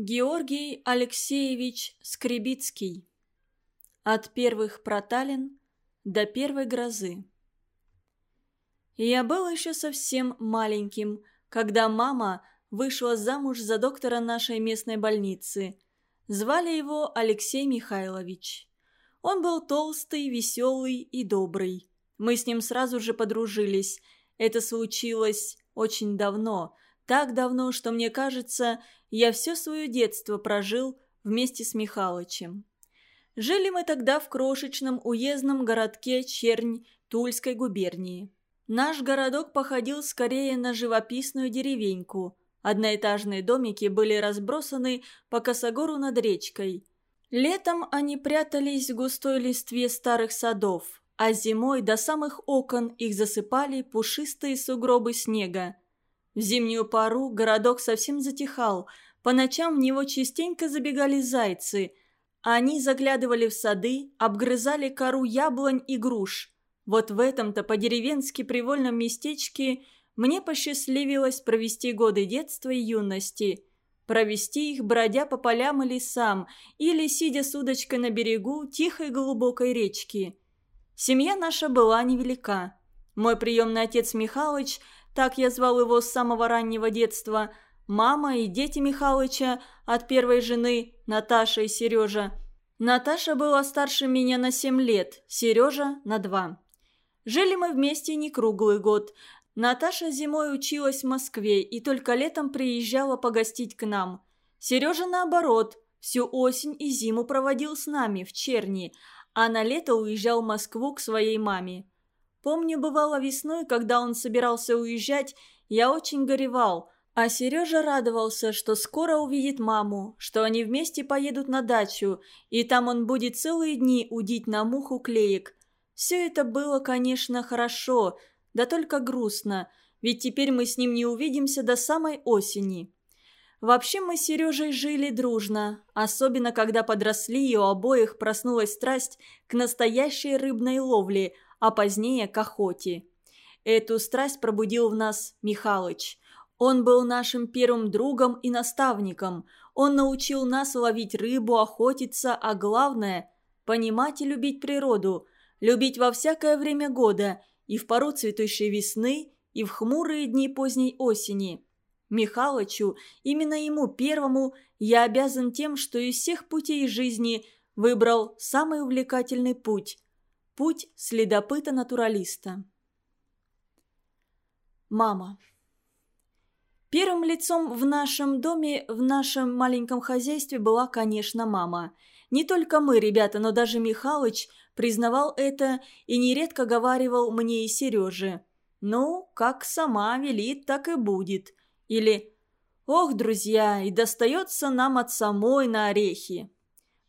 Георгий Алексеевич Скребицкий. От первых проталин до первой грозы. Я был еще совсем маленьким, когда мама вышла замуж за доктора нашей местной больницы. Звали его Алексей Михайлович. Он был толстый, веселый и добрый. Мы с ним сразу же подружились. Это случилось очень давно – так давно, что мне кажется, я все свое детство прожил вместе с Михалычем. Жили мы тогда в крошечном уездном городке Чернь Тульской губернии. Наш городок походил скорее на живописную деревеньку. Одноэтажные домики были разбросаны по косогору над речкой. Летом они прятались в густой листве старых садов, а зимой до самых окон их засыпали пушистые сугробы снега. В зимнюю пару городок совсем затихал. По ночам в него частенько забегали зайцы. Они заглядывали в сады, обгрызали кору яблонь и груш. Вот в этом-то по-деревенски привольном местечке мне посчастливилось провести годы детства и юности. Провести их, бродя по полям и лесам, или сидя с удочкой на берегу тихой глубокой речки. Семья наша была невелика. Мой приемный отец Михалыч – так я звал его с самого раннего детства, мама и дети Михалыча от первой жены, Наташа и Сережа. Наташа была старше меня на семь лет, Сережа на два. Жили мы вместе не круглый год. Наташа зимой училась в Москве и только летом приезжала погостить к нам. Сережа наоборот, всю осень и зиму проводил с нами в Черни, а на лето уезжал в Москву к своей маме. Помню, бывало весной, когда он собирался уезжать, я очень горевал, а Сережа радовался, что скоро увидит маму, что они вместе поедут на дачу, и там он будет целые дни удить на муху клеек. Все это было, конечно, хорошо, да только грустно, ведь теперь мы с ним не увидимся до самой осени. Вообще мы с Сережей жили дружно, особенно когда подросли и у обоих проснулась страсть к настоящей рыбной ловле – а позднее к охоте. Эту страсть пробудил в нас Михалыч. Он был нашим первым другом и наставником. Он научил нас ловить рыбу, охотиться, а главное – понимать и любить природу, любить во всякое время года, и в пору цветущей весны, и в хмурые дни поздней осени. Михалычу, именно ему первому, я обязан тем, что из всех путей жизни выбрал самый увлекательный путь Путь следопыта-натуралиста. Мама. Первым лицом в нашем доме, в нашем маленьком хозяйстве была, конечно, мама. Не только мы, ребята, но даже Михалыч признавал это и нередко говаривал мне и Сереже. «Ну, как сама велит, так и будет». Или «Ох, друзья, и достается нам от самой на орехи».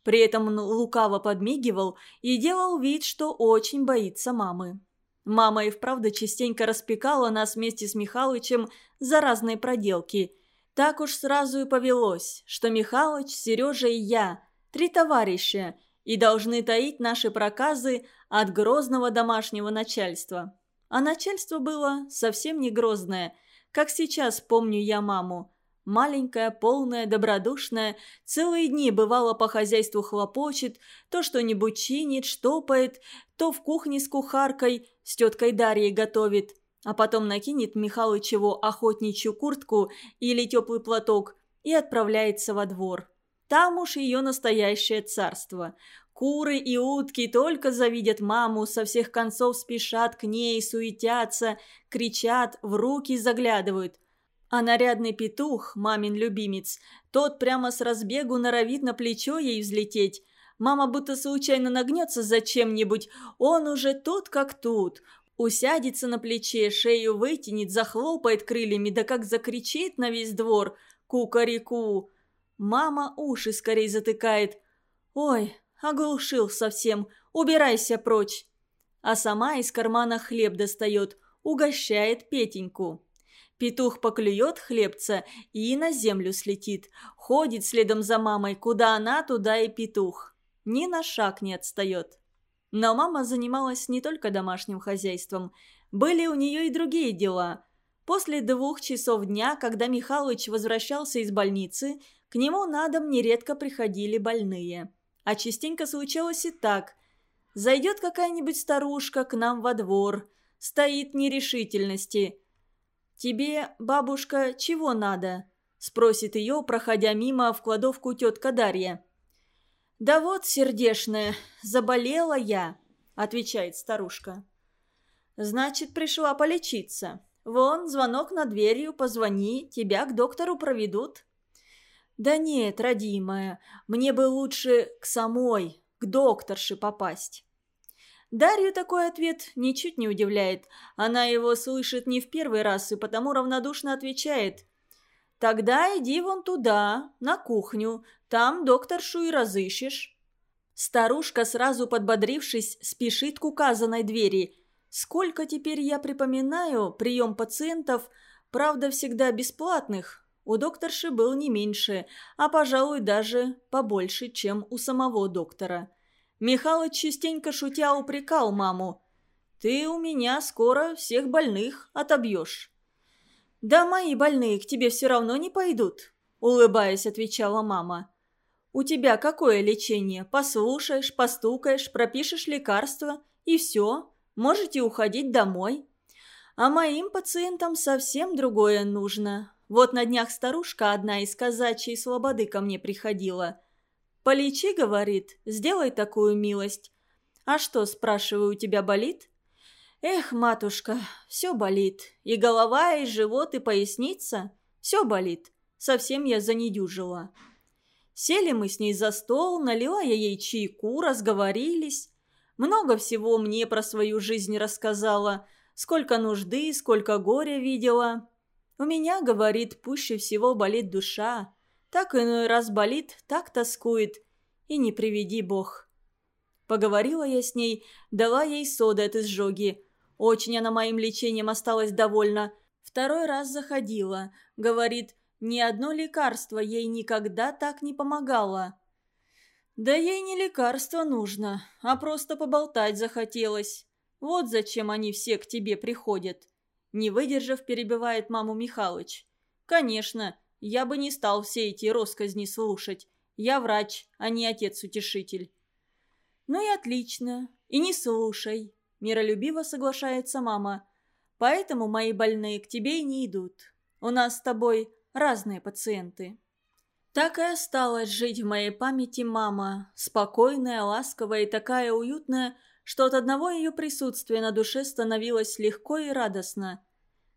При этом он лукаво подмигивал и делал вид, что очень боится мамы. Мама и вправду частенько распекала нас вместе с Михалычем за разные проделки. Так уж сразу и повелось, что Михалыч, Сережа и я – три товарища и должны таить наши проказы от грозного домашнего начальства. А начальство было совсем не грозное, как сейчас помню я маму – Маленькая, полная, добродушная, целые дни бывало по хозяйству хлопочет, то что-нибудь чинит, штопает, то в кухне с кухаркой, с теткой Дарьей готовит, а потом накинет Михалычеву охотничью куртку или теплый платок и отправляется во двор. Там уж ее настоящее царство. Куры и утки только завидят маму, со всех концов спешат к ней, суетятся, кричат, в руки заглядывают – а нарядный петух, мамин любимец, тот прямо с разбегу норовит на плечо ей взлететь. Мама будто случайно нагнется за чем-нибудь, он уже тут как тут. Усядется на плече, шею вытянет, захлопает крыльями, да как закричит на весь двор «Ку-ка-рику!». Мама уши скорее затыкает. «Ой, оглушил совсем, убирайся прочь!» А сама из кармана хлеб достает, угощает Петеньку. Петух поклюет хлебца и на землю слетит. Ходит следом за мамой, куда она, туда и петух. Ни на шаг не отстает. Но мама занималась не только домашним хозяйством. Были у нее и другие дела. После двух часов дня, когда Михалыч возвращался из больницы, к нему на дом нередко приходили больные. А частенько случалось и так. Зайдет какая-нибудь старушка к нам во двор, стоит нерешительности. «Тебе, бабушка, чего надо?» – спросит ее, проходя мимо в кладовку тетка Дарья. «Да вот, сердешная, заболела я», – отвечает старушка. «Значит, пришла полечиться. Вон, звонок над дверью, позвони, тебя к доктору проведут». «Да нет, родимая, мне бы лучше к самой, к докторше попасть». Дарью такой ответ ничуть не удивляет. Она его слышит не в первый раз и потому равнодушно отвечает. «Тогда иди вон туда, на кухню, там докторшу и разыщешь». Старушка, сразу подбодрившись, спешит к указанной двери. Сколько теперь я припоминаю, прием пациентов, правда, всегда бесплатных, у докторши был не меньше, а, пожалуй, даже побольше, чем у самого доктора. Михалыч частенько шутя упрекал маму. «Ты у меня скоро всех больных отобьешь». «Да мои больные к тебе все равно не пойдут», — улыбаясь, отвечала мама. «У тебя какое лечение? Послушаешь, постукаешь, пропишешь лекарства, и все, можете уходить домой. А моим пациентам совсем другое нужно. Вот на днях старушка одна из казачьей слободы ко мне приходила. «Полечи, — говорит, — сделай такую милость». «А что, спрашиваю, у тебя болит?» «Эх, матушка, все болит. И голова, и живот, и поясница. Все болит. Совсем я занедюжила». Сели мы с ней за стол, налила я ей чайку, разговорились. Много всего мне про свою жизнь рассказала. Сколько нужды, сколько горя видела. У меня, говорит, пуще всего болит душа. Так иной раз болит, так тоскует. И не приведи бог. Поговорила я с ней, дала ей соды от изжоги. Очень она моим лечением осталась довольна. Второй раз заходила. Говорит, ни одно лекарство ей никогда так не помогало. Да ей не лекарство нужно, а просто поболтать захотелось. Вот зачем они все к тебе приходят. Не выдержав, перебивает маму Михалыч. «Конечно, я бы не стал все эти росказни слушать. Я врач, а не отец-утешитель». «Ну и отлично. И не слушай», – миролюбиво соглашается мама. «Поэтому мои больные к тебе и не идут. У нас с тобой разные пациенты». Так и осталась жить в моей памяти мама, спокойная, ласковая и такая уютная, что от одного ее присутствия на душе становилось легко и радостно.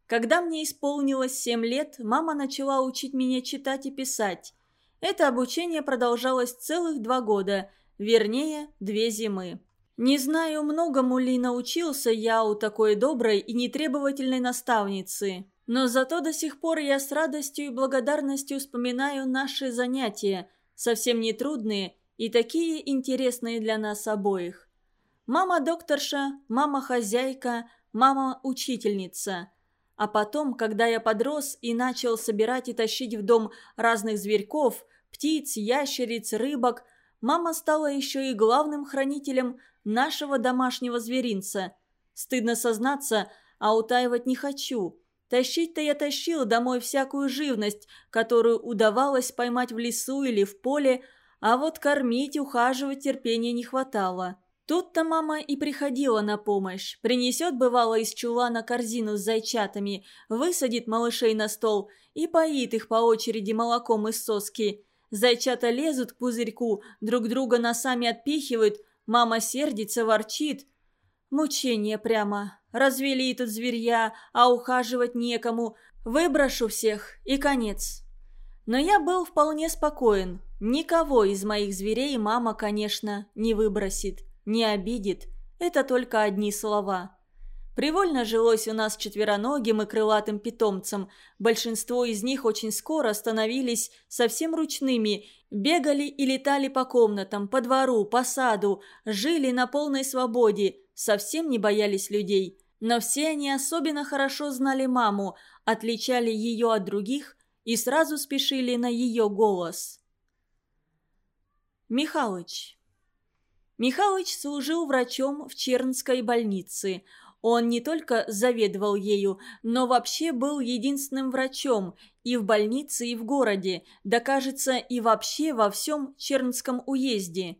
Когда мне исполнилось семь лет, мама начала учить меня читать и писать. Это обучение продолжалось целых два года, вернее, две зимы. Не знаю, многому ли научился я у такой доброй и нетребовательной наставницы, но зато до сих пор я с радостью и благодарностью вспоминаю наши занятия, совсем нетрудные и такие интересные для нас обоих. Мама-докторша, мама-хозяйка, мама-учительница. А потом, когда я подрос и начал собирать и тащить в дом разных зверьков, птиц, ящериц, рыбок, мама стала еще и главным хранителем нашего домашнего зверинца. Стыдно сознаться, а утаивать не хочу. Тащить-то я тащил домой всякую живность, которую удавалось поймать в лесу или в поле, а вот кормить, ухаживать терпения не хватало. Тут-то мама и приходила на помощь. Принесет, бывало, из чулана корзину с зайчатами, высадит малышей на стол и поит их по очереди молоком из соски. Зайчата лезут к пузырьку, друг друга носами отпихивают, мама сердится, ворчит. Мучение прямо. Развели тут зверья, а ухаживать некому. Выброшу всех, и конец. Но я был вполне спокоен. Никого из моих зверей мама, конечно, не выбросит не обидит. Это только одни слова. Привольно жилось у нас четвероногим и крылатым питомцам. Большинство из них очень скоро становились совсем ручными, бегали и летали по комнатам, по двору, по саду, жили на полной свободе, совсем не боялись людей. Но все они особенно хорошо знали маму, отличали ее от других и сразу спешили на ее голос. Михалыч Михалыч служил врачом в Чернской больнице. Он не только заведовал ею, но вообще был единственным врачом и в больнице, и в городе, да, кажется, и вообще во всем Чернском уезде.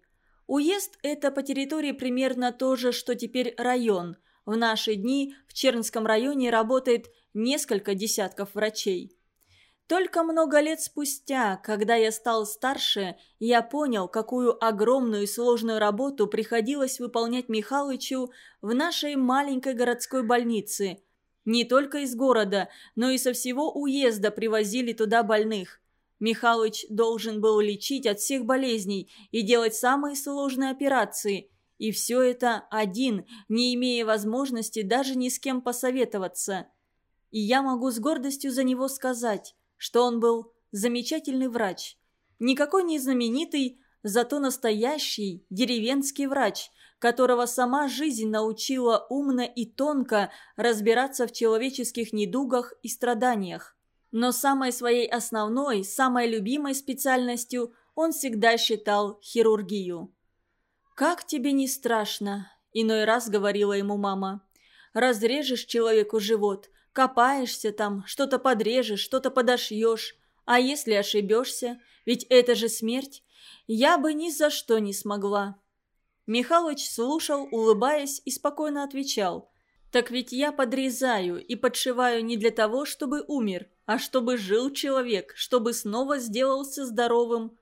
Уезд – это по территории примерно то же, что теперь район. В наши дни в Чернском районе работает несколько десятков врачей. Только много лет спустя, когда я стал старше, я понял, какую огромную и сложную работу приходилось выполнять Михалычу в нашей маленькой городской больнице. Не только из города, но и со всего уезда привозили туда больных. Михалыч должен был лечить от всех болезней и делать самые сложные операции. И все это один, не имея возможности даже ни с кем посоветоваться. И я могу с гордостью за него сказать, что он был замечательный врач. Никакой не знаменитый, зато настоящий деревенский врач, которого сама жизнь научила умно и тонко разбираться в человеческих недугах и страданиях. Но самой своей основной, самой любимой специальностью он всегда считал хирургию. «Как тебе не страшно?» – иной раз говорила ему мама. «Разрежешь человеку живот, Копаешься там, что-то подрежешь, что-то подошьешь. А если ошибешься? Ведь это же смерть. Я бы ни за что не смогла». Михалыч слушал, улыбаясь, и спокойно отвечал. «Так ведь я подрезаю и подшиваю не для того, чтобы умер, а чтобы жил человек, чтобы снова сделался здоровым».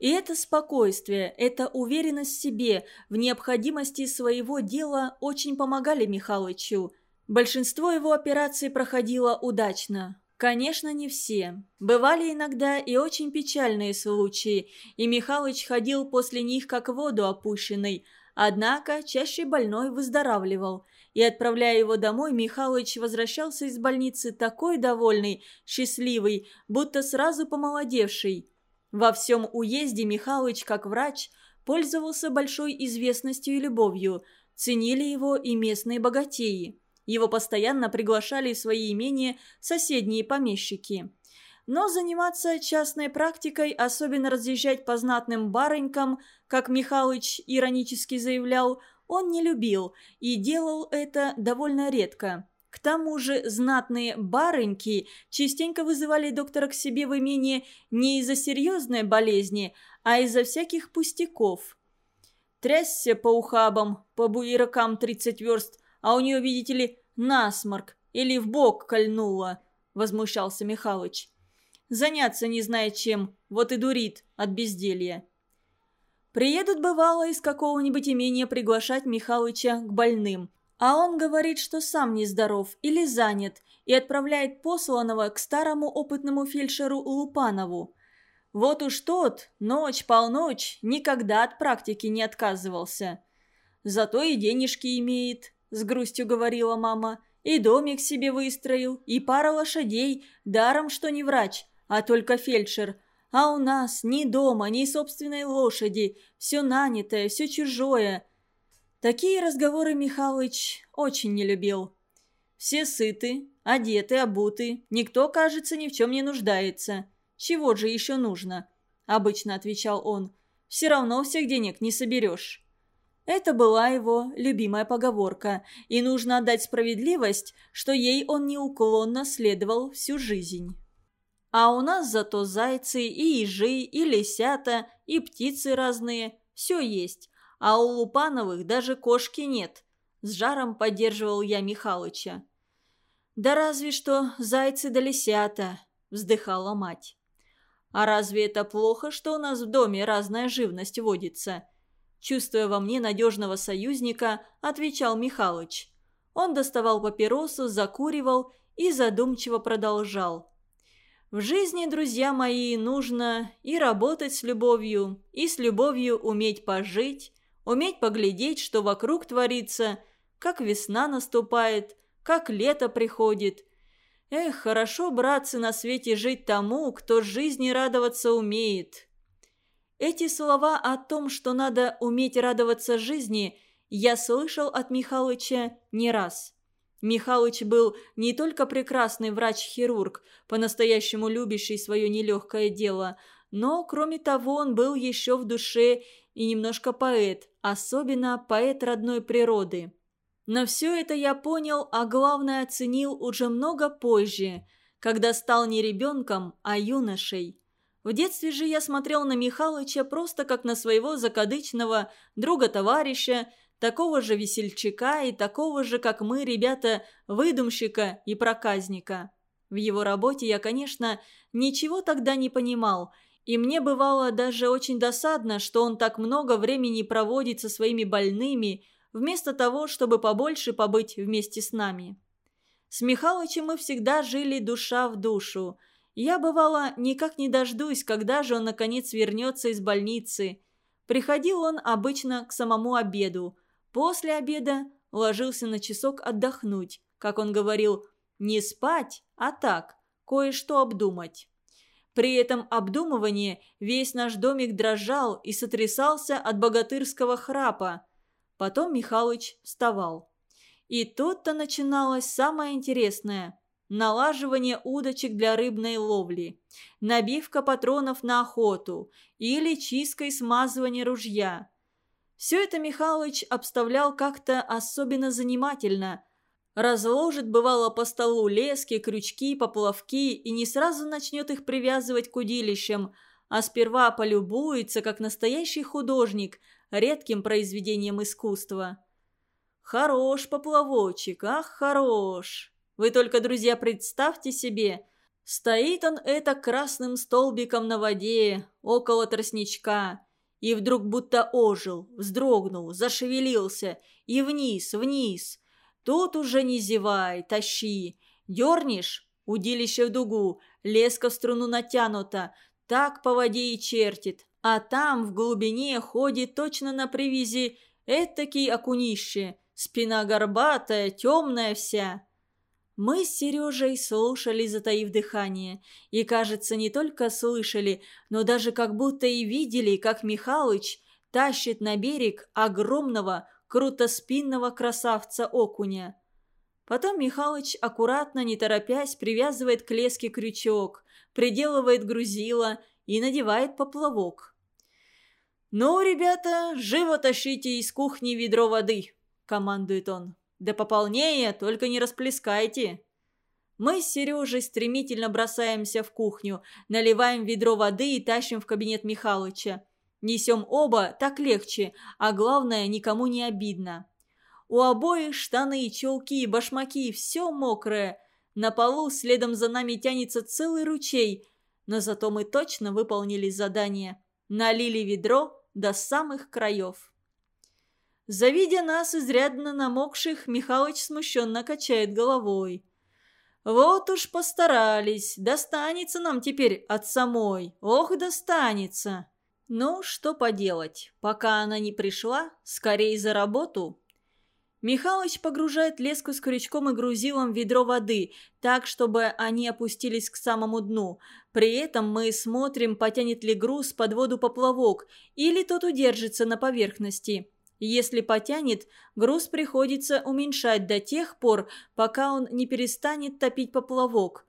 И это спокойствие, эта уверенность в себе, в необходимости своего дела очень помогали Михалычу – Большинство его операций проходило удачно. Конечно, не все. Бывали иногда и очень печальные случаи, и Михалыч ходил после них как воду опущенный. Однако чаще больной выздоравливал. И, отправляя его домой, Михалыч возвращался из больницы такой довольный, счастливый, будто сразу помолодевший. Во всем уезде Михалыч, как врач, пользовался большой известностью и любовью. Ценили его и местные богатеи. Его постоянно приглашали в свои имения соседние помещики. Но заниматься частной практикой, особенно разъезжать по знатным барынькам, как Михалыч иронически заявлял, он не любил и делал это довольно редко. К тому же знатные барыньки частенько вызывали доктора к себе в имение не из-за серьезной болезни, а из-за всяких пустяков. Трясся по ухабам, по буеракам тридцать верст, а у нее, видите ли, насморк или в бок кольнуло», – возмущался Михалыч. «Заняться не знает чем, вот и дурит от безделья». Приедут, бывало, из какого-нибудь имения приглашать Михалыча к больным. А он говорит, что сам нездоров или занят, и отправляет посланного к старому опытному фельдшеру Лупанову. Вот уж тот, ночь-полночь, никогда от практики не отказывался. Зато и денежки имеет с грустью говорила мама. «И домик себе выстроил, и пара лошадей, даром, что не врач, а только фельдшер. А у нас ни дома, ни собственной лошади, все нанятое, все чужое». Такие разговоры Михалыч очень не любил. Все сыты, одеты, обуты, никто, кажется, ни в чем не нуждается. Чего же еще нужно? Обычно отвечал он. Все равно всех денег не соберешь. Это была его любимая поговорка, и нужно отдать справедливость, что ей он неуклонно следовал всю жизнь. А у нас зато зайцы и ежи, и лисята, и птицы разные, все есть, а у Лупановых даже кошки нет. С жаром поддерживал я Михалыча. «Да разве что зайцы да лисята», – вздыхала мать. «А разве это плохо, что у нас в доме разная живность водится?» Чувствуя во мне надежного союзника, отвечал Михалыч. Он доставал папиросу, закуривал и задумчиво продолжал. «В жизни, друзья мои, нужно и работать с любовью, и с любовью уметь пожить, уметь поглядеть, что вокруг творится, как весна наступает, как лето приходит. Эх, хорошо, братцы, на свете жить тому, кто жизни радоваться умеет. Эти слова о том, что надо уметь радоваться жизни, я слышал от Михалыча не раз. Михалыч был не только прекрасный врач-хирург, по-настоящему любящий свое нелегкое дело, но, кроме того, он был еще в душе и немножко поэт, особенно поэт родной природы. Но все это я понял, а главное оценил уже много позже, когда стал не ребенком, а юношей. В детстве же я смотрел на Михалыча просто как на своего закадычного друга-товарища, такого же весельчака и такого же, как мы, ребята, выдумщика и проказника. В его работе я, конечно, ничего тогда не понимал, и мне бывало даже очень досадно, что он так много времени проводит со своими больными, вместо того, чтобы побольше побыть вместе с нами. С Михалычем мы всегда жили душа в душу – я, бывало, никак не дождусь, когда же он, наконец, вернется из больницы. Приходил он обычно к самому обеду. После обеда ложился на часок отдохнуть. Как он говорил, не спать, а так, кое-что обдумать. При этом обдумывании весь наш домик дрожал и сотрясался от богатырского храпа. Потом Михалыч вставал. И тут-то начиналось самое интересное – налаживание удочек для рыбной ловли, набивка патронов на охоту или чистка и смазывание ружья. Все это Михалыч обставлял как-то особенно занимательно. Разложит, бывало, по столу лески, крючки, поплавки и не сразу начнет их привязывать к удилищам, а сперва полюбуется, как настоящий художник, редким произведением искусства. «Хорош поплавочек, ах, хорош!» Вы только, друзья, представьте себе, стоит он это красным столбиком на воде, около тростничка, и вдруг будто ожил, вздрогнул, зашевелился, и вниз, вниз. Тут уже не зевай, тащи. Дернешь – удилище в дугу, леска в струну натянута, так по воде и чертит. А там в глубине ходит точно на привязи этакий окунище, спина горбатая, темная вся. Мы с Сережей слушали, затаив дыхание, и, кажется, не только слышали, но даже как будто и видели, как Михалыч тащит на берег огромного, крутоспинного красавца-окуня. Потом Михалыч аккуратно, не торопясь, привязывает к леске крючок, приделывает грузило и надевает поплавок. «Ну, ребята, живо тащите из кухни ведро воды», — командует он. Да пополнее, только не расплескайте. Мы с Сережей стремительно бросаемся в кухню, наливаем ведро воды и тащим в кабинет Михалыча. Несем оба, так легче, а главное, никому не обидно. У обоих штаны, чулки, башмаки, все мокрое. На полу следом за нами тянется целый ручей, но зато мы точно выполнили задание. Налили ведро до самых краев. Завидя нас, изрядно намокших, Михалыч смущенно качает головой. «Вот уж постарались, достанется нам теперь от самой, ох, достанется!» Ну, что поделать, пока она не пришла, скорее за работу. Михалыч погружает леску с крючком и грузилом в ведро воды, так, чтобы они опустились к самому дну. При этом мы смотрим, потянет ли груз под воду поплавок, или тот удержится на поверхности. Если потянет, груз приходится уменьшать до тех пор, пока он не перестанет топить поплавок.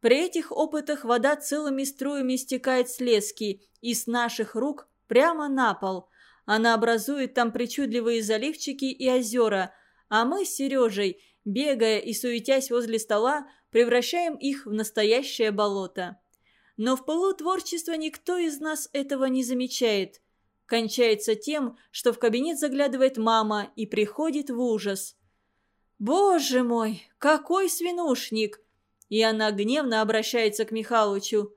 При этих опытах вода целыми струями стекает с лески и с наших рук прямо на пол. Она образует там причудливые заливчики и озера, а мы с Сережей, бегая и суетясь возле стола, превращаем их в настоящее болото. Но в пылу творчества никто из нас этого не замечает – кончается тем, что в кабинет заглядывает мама и приходит в ужас. «Боже мой, какой свинушник!» И она гневно обращается к Михалычу.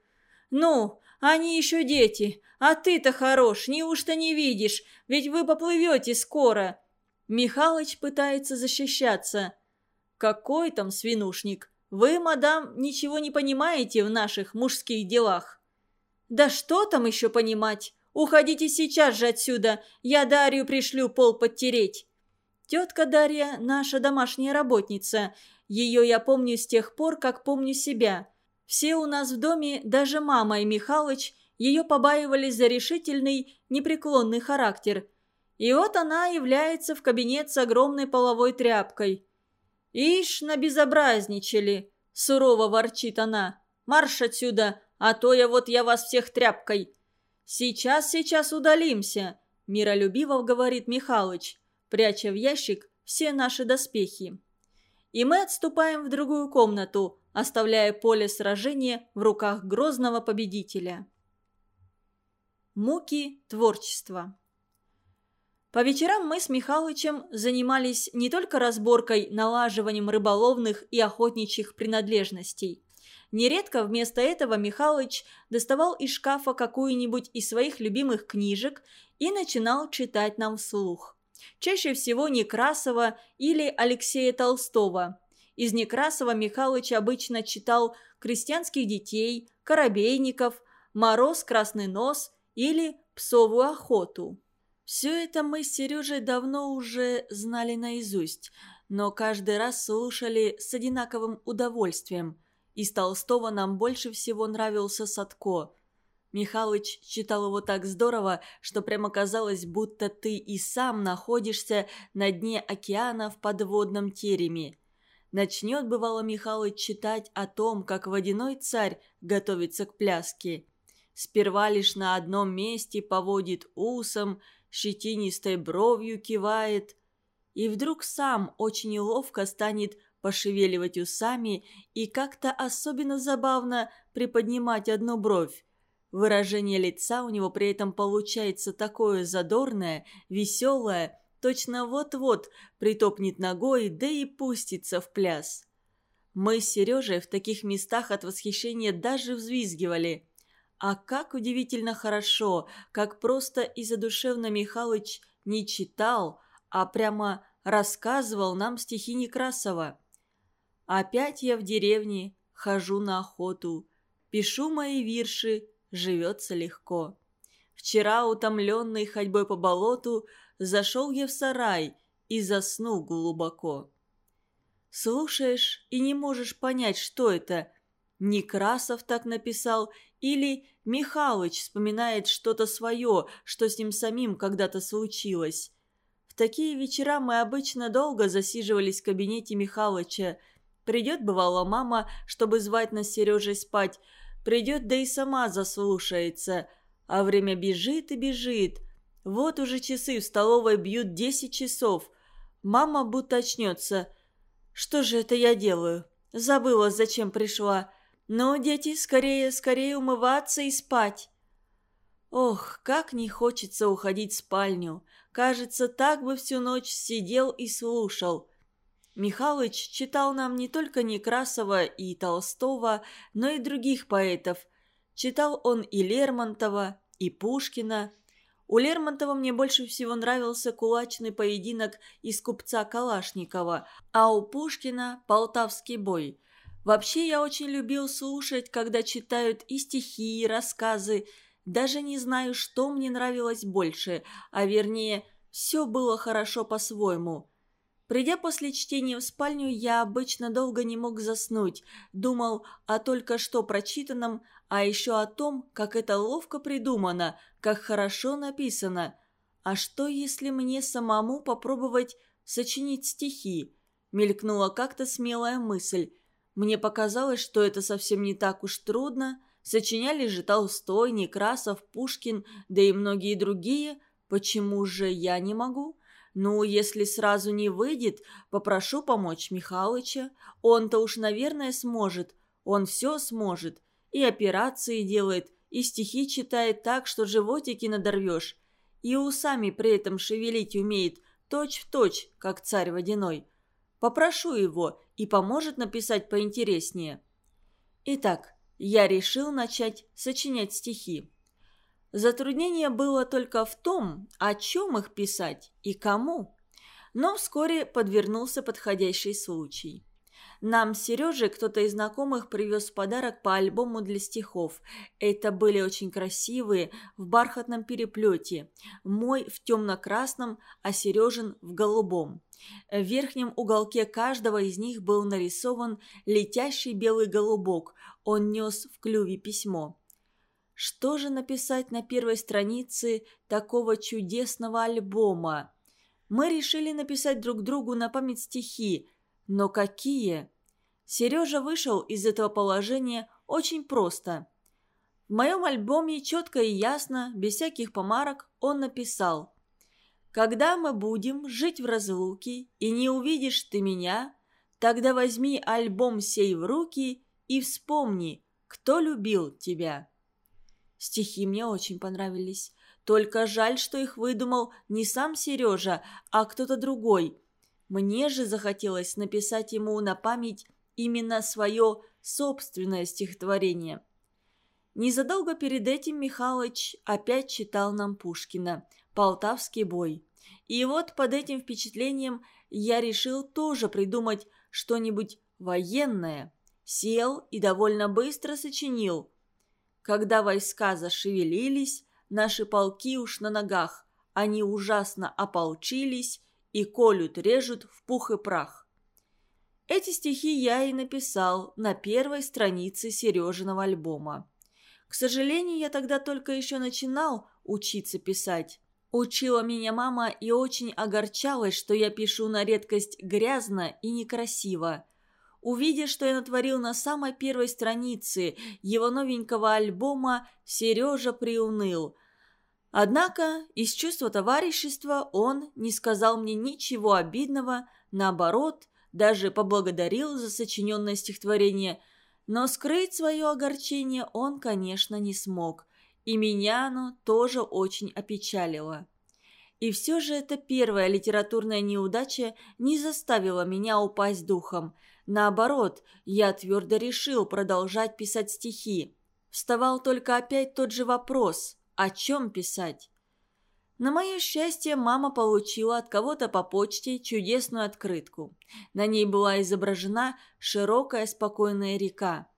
«Ну, они еще дети, а ты-то хорош, неужто не видишь, ведь вы поплывете скоро!» Михалыч пытается защищаться. «Какой там свинушник? Вы, мадам, ничего не понимаете в наших мужских делах». «Да что там еще понимать? Уходите сейчас же отсюда, я Дарью пришлю пол подтереть». Тетка Дарья – наша домашняя работница. Ее я помню с тех пор, как помню себя. Все у нас в доме, даже мама и Михалыч, ее побаивались за решительный, непреклонный характер. И вот она является в кабинет с огромной половой тряпкой. «Ишь, набезобразничали!» – сурово ворчит она. «Марш отсюда, а то я вот я вас всех тряпкой!» «Сейчас, сейчас удалимся», – миролюбиво говорит Михалыч, пряча в ящик все наши доспехи. И мы отступаем в другую комнату, оставляя поле сражения в руках грозного победителя. Муки творчества По вечерам мы с Михалычем занимались не только разборкой, налаживанием рыболовных и охотничьих принадлежностей. Нередко вместо этого Михалыч доставал из шкафа какую-нибудь из своих любимых книжек и начинал читать нам вслух. Чаще всего Некрасова или Алексея Толстого. Из Некрасова Михалыч обычно читал «Крестьянских детей», «Коробейников», «Мороз, красный нос» или «Псовую охоту». Все это мы с Сережей давно уже знали наизусть, но каждый раз слушали с одинаковым удовольствием. Из Толстого нам больше всего нравился Садко. Михалыч читал его так здорово, что прямо казалось, будто ты и сам находишься на дне океана в подводном тереме. Начнет, бывало, Михалыч читать о том, как водяной царь готовится к пляске. Сперва лишь на одном месте поводит усом, щетинистой бровью кивает, и вдруг сам очень ловко станет пошевеливать усами и как-то особенно забавно приподнимать одну бровь. Выражение лица у него при этом получается такое задорное, веселое, точно вот-вот притопнет ногой, да и пустится в пляс. Мы с Сережей в таких местах от восхищения даже взвизгивали. А как удивительно хорошо, как просто и задушевно Михалыч не читал, а прямо рассказывал нам стихи Некрасова. «Опять я в деревне, хожу на охоту, пишу мои вирши, живется легко. Вчера, утомленный ходьбой по болоту, зашел я в сарай и заснул глубоко». Слушаешь и не можешь понять, что это. Некрасов так написал или Михалыч вспоминает что-то свое, что с ним самим когда-то случилось. В такие вечера мы обычно долго засиживались в кабинете Михалыча. Придет, бывала, мама, чтобы звать нас Сережей спать. Придет, да и сама заслушается. А время бежит и бежит. Вот уже часы в столовой бьют десять часов. Мама будто очнется. Что же это я делаю? Забыла, зачем пришла. «Ну, дети, скорее, скорее умываться и спать!» Ох, как не хочется уходить в спальню. Кажется, так бы всю ночь сидел и слушал. Михалыч читал нам не только Некрасова и Толстого, но и других поэтов. Читал он и Лермонтова, и Пушкина. У Лермонтова мне больше всего нравился кулачный поединок из купца Калашникова, а у Пушкина – полтавский бой – Вообще я очень любил слушать, когда читают и стихи, и рассказы. Даже не знаю, что мне нравилось больше, а вернее, все было хорошо по-своему. Придя после чтения в спальню, я обычно долго не мог заснуть. Думал о только что прочитанном, а еще о том, как это ловко придумано, как хорошо написано. А что, если мне самому попробовать сочинить стихи? Мелькнула как-то смелая мысль. Мне показалось, что это совсем не так уж трудно. Сочиняли же Толстой, Некрасов, Пушкин, да и многие другие. Почему же я не могу? Ну, если сразу не выйдет, попрошу помочь Михалыча. Он-то уж, наверное, сможет. Он все сможет. И операции делает, и стихи читает так, что животики надорвешь. И усами при этом шевелить умеет, точь-в-точь, точь, как царь водяной. Попрошу его и поможет написать поинтереснее. Итак, я решил начать сочинять стихи. Затруднение было только в том, о чем их писать и кому. Но вскоре подвернулся подходящий случай. Нам с Сережей кто-то из знакомых привез подарок по альбому для стихов. Это были очень красивые, в бархатном переплете. Мой в темно-красном, а Сережин в голубом. В верхнем уголке каждого из них был нарисован летящий белый голубок. Он нес в клюве письмо. Что же написать на первой странице такого чудесного альбома? Мы решили написать друг другу на память стихи, но какие? Сережа вышел из этого положения очень просто. В моем альбоме четко и ясно, без всяких помарок, он написал Когда мы будем жить в разлуке, и не увидишь ты меня, тогда возьми альбом сей в руки и вспомни, кто любил тебя. Стихи мне очень понравились. Только жаль, что их выдумал не сам Сережа, а кто-то другой. Мне же захотелось написать ему на память именно свое собственное стихотворение. Незадолго перед этим Михалыч опять читал нам Пушкина «Полтавский бой». И вот под этим впечатлением я решил тоже придумать что-нибудь военное. Сел и довольно быстро сочинил. Когда войска зашевелились, наши полки уж на ногах, они ужасно ополчились и колют, режут в пух и прах. Эти стихи я и написал на первой странице Сережиного альбома. К сожалению, я тогда только еще начинал учиться писать. Учила меня мама и очень огорчалась, что я пишу на редкость грязно и некрасиво. Увидя, что я натворил на самой первой странице его новенького альбома, Сережа приуныл. Однако из чувства товарищества он не сказал мне ничего обидного, наоборот, даже поблагодарил за сочиненное стихотворение, но скрыть свое огорчение он, конечно, не смог, и меня оно тоже очень опечалило. И все же эта первая литературная неудача не заставила меня упасть духом – Наоборот, я твердо решил продолжать писать стихи. Вставал только опять тот же вопрос – о чем писать? На мое счастье, мама получила от кого-то по почте чудесную открытку. На ней была изображена широкая спокойная река.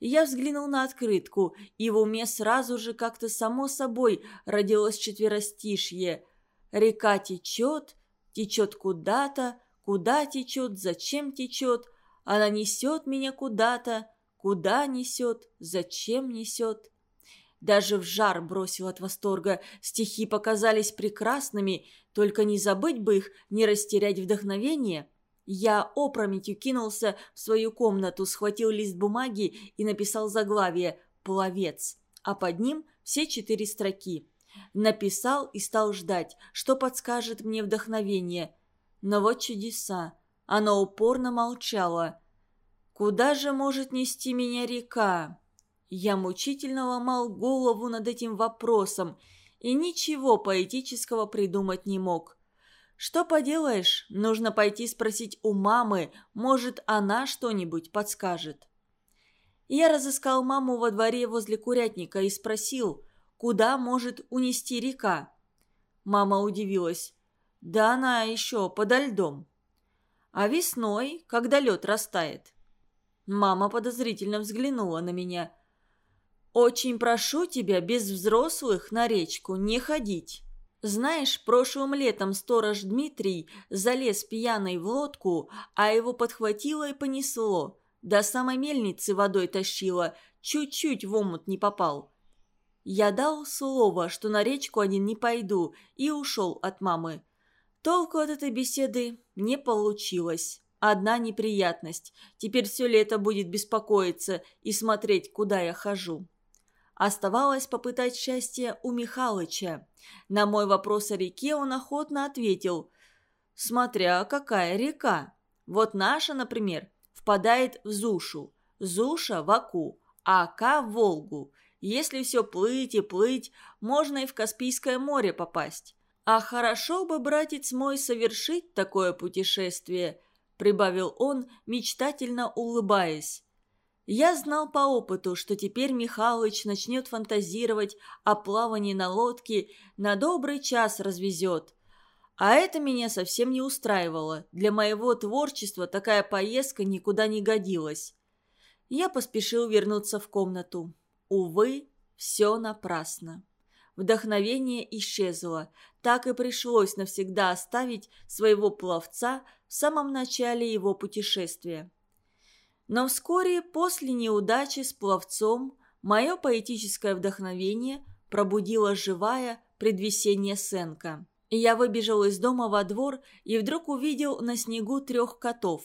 Я взглянул на открытку, и в уме сразу же как-то само собой родилось четверостишье. Река течет, течет куда-то, куда течет, зачем течет, она несет меня куда-то, куда несет, зачем несет. Даже в жар бросил от восторга. Стихи показались прекрасными, только не забыть бы их, не растерять вдохновение. Я опрометью кинулся в свою комнату, схватил лист бумаги и написал заглавие «Пловец», а под ним все четыре строки. Написал и стал ждать, что подскажет мне вдохновение. Но вот чудеса. Она упорно молчала. «Куда же может нести меня река?» Я мучительно ломал голову над этим вопросом и ничего поэтического придумать не мог. Что поделаешь, нужно пойти спросить у мамы, может, она что-нибудь подскажет. Я разыскал маму во дворе возле курятника и спросил, куда может унести река. Мама удивилась. Да она еще подо льдом а весной, когда лед растает. Мама подозрительно взглянула на меня. «Очень прошу тебя без взрослых на речку не ходить. Знаешь, прошлым летом сторож Дмитрий залез пьяный в лодку, а его подхватило и понесло. До самой мельницы водой тащило, чуть-чуть в омут не попал». Я дал слово, что на речку один не пойду, и ушел от мамы. Толку от этой беседы не получилось. Одна неприятность. Теперь все лето будет беспокоиться и смотреть, куда я хожу. Оставалось попытать счастье у Михалыча. На мой вопрос о реке он охотно ответил. «Смотря какая река. Вот наша, например, впадает в Зушу, Зуша в Аку, а Ака в Волгу. Если все плыть и плыть, можно и в Каспийское море попасть. «А хорошо бы, братец мой, совершить такое путешествие», – прибавил он, мечтательно улыбаясь. Я знал по опыту, что теперь Михалыч начнет фантазировать о плавании на лодке, на добрый час развезет. А это меня совсем не устраивало. Для моего творчества такая поездка никуда не годилась. Я поспешил вернуться в комнату. Увы, все напрасно. Вдохновение исчезло. Так и пришлось навсегда оставить своего пловца в самом начале его путешествия. Но вскоре после неудачи с пловцом мое поэтическое вдохновение пробудила живая предвесенняя сценка. Я выбежал из дома во двор и вдруг увидел на снегу трех котов.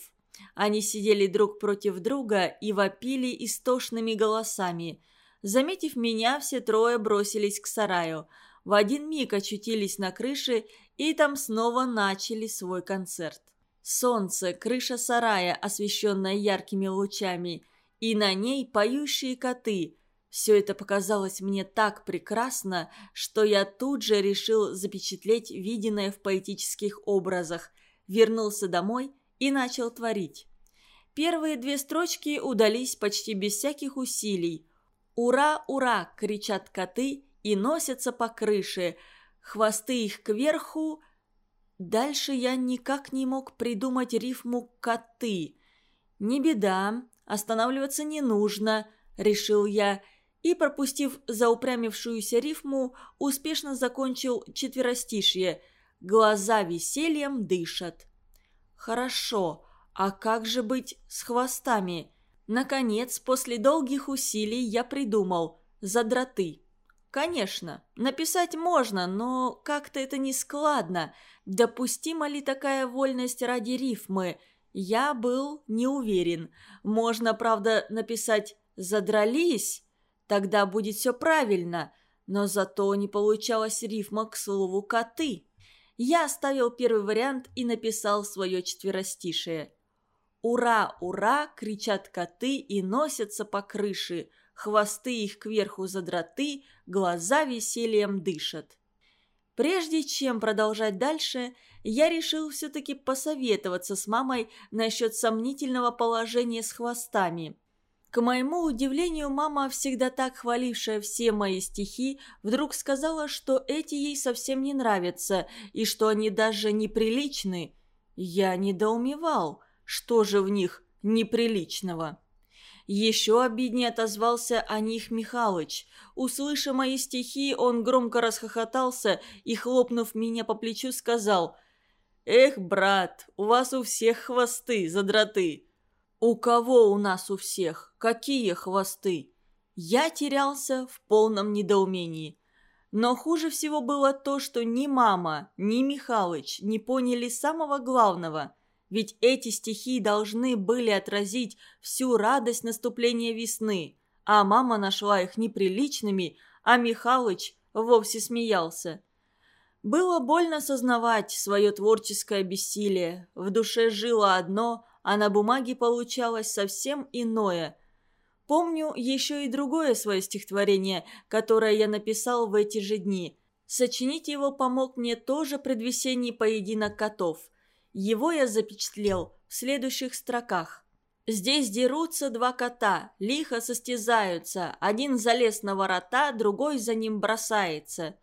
Они сидели друг против друга и вопили истошными голосами – Заметив меня, все трое бросились к сараю. в один миг очутились на крыше и там снова начали свой концерт. Солнце, крыша сарая, освещенная яркими лучами, и на ней поющие коты. Все это показалось мне так прекрасно, что я тут же решил запечатлеть виденное в поэтических образах, вернулся домой и начал творить. Первые две строчки удались почти без всяких усилий. «Ура, ура!» – кричат коты и носятся по крыше. Хвосты их кверху. Дальше я никак не мог придумать рифму «коты». «Не беда, останавливаться не нужно», – решил я, и, пропустив заупрямившуюся рифму, успешно закончил четверостишье «Глаза весельем дышат». «Хорошо, а как же быть с хвостами?» Наконец, после долгих усилий я придумал «задроты». Конечно, написать можно, но как-то это не складно. Допустима ли такая вольность ради рифмы? Я был не уверен. Можно, правда, написать «задрались», тогда будет все правильно, но зато не получалась рифма к слову «коты». Я оставил первый вариант и написал свое четверостишее. «Ура, ура!» – кричат коты и носятся по крыше. Хвосты их кверху задроты, глаза весельем дышат. Прежде чем продолжать дальше, я решил все-таки посоветоваться с мамой насчет сомнительного положения с хвостами. К моему удивлению, мама, всегда так хвалившая все мои стихи, вдруг сказала, что эти ей совсем не нравятся и что они даже неприличны. Я недоумевал – что же в них неприличного? Еще обиднее отозвался о них Михалыч. Услыша мои стихи, он громко расхохотался и, хлопнув меня по плечу, сказал «Эх, брат, у вас у всех хвосты, задроты!» «У кого у нас у всех? Какие хвосты?» Я терялся в полном недоумении. Но хуже всего было то, что ни мама, ни Михалыч не поняли самого главного – ведь эти стихи должны были отразить всю радость наступления весны, а мама нашла их неприличными, а Михалыч вовсе смеялся. Было больно сознавать свое творческое бессилие. В душе жило одно, а на бумаге получалось совсем иное. Помню еще и другое свое стихотворение, которое я написал в эти же дни. Сочинить его помог мне тоже предвесенний поединок котов – его я запечатлел в следующих строках. Здесь дерутся два кота, лихо состязаются. Один залез на ворота, другой за ним бросается.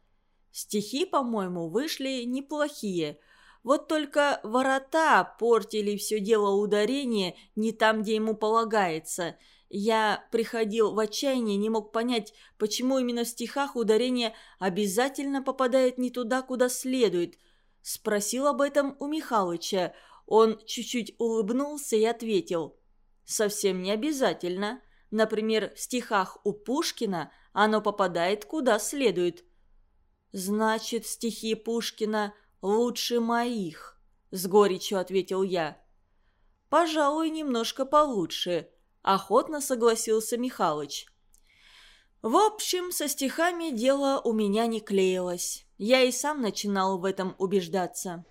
Стихи, по-моему, вышли неплохие. Вот только ворота портили все дело ударения не там, где ему полагается. Я приходил в отчаяние, не мог понять, почему именно в стихах ударение обязательно попадает не туда, куда следует – Спросил об этом у Михалыча. Он чуть-чуть улыбнулся и ответил. «Совсем не обязательно. Например, в стихах у Пушкина оно попадает куда следует». «Значит, стихи Пушкина лучше моих», — с горечью ответил я. «Пожалуй, немножко получше», — охотно согласился Михалыч. В общем, со стихами дело у меня не клеилось. Я и сам начинал в этом убеждаться.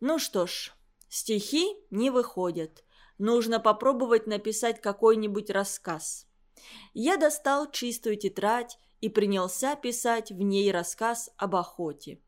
Ну что ж, стихи не выходят. Нужно попробовать написать какой-нибудь рассказ. Я достал чистую тетрадь и принялся писать в ней рассказ об охоте.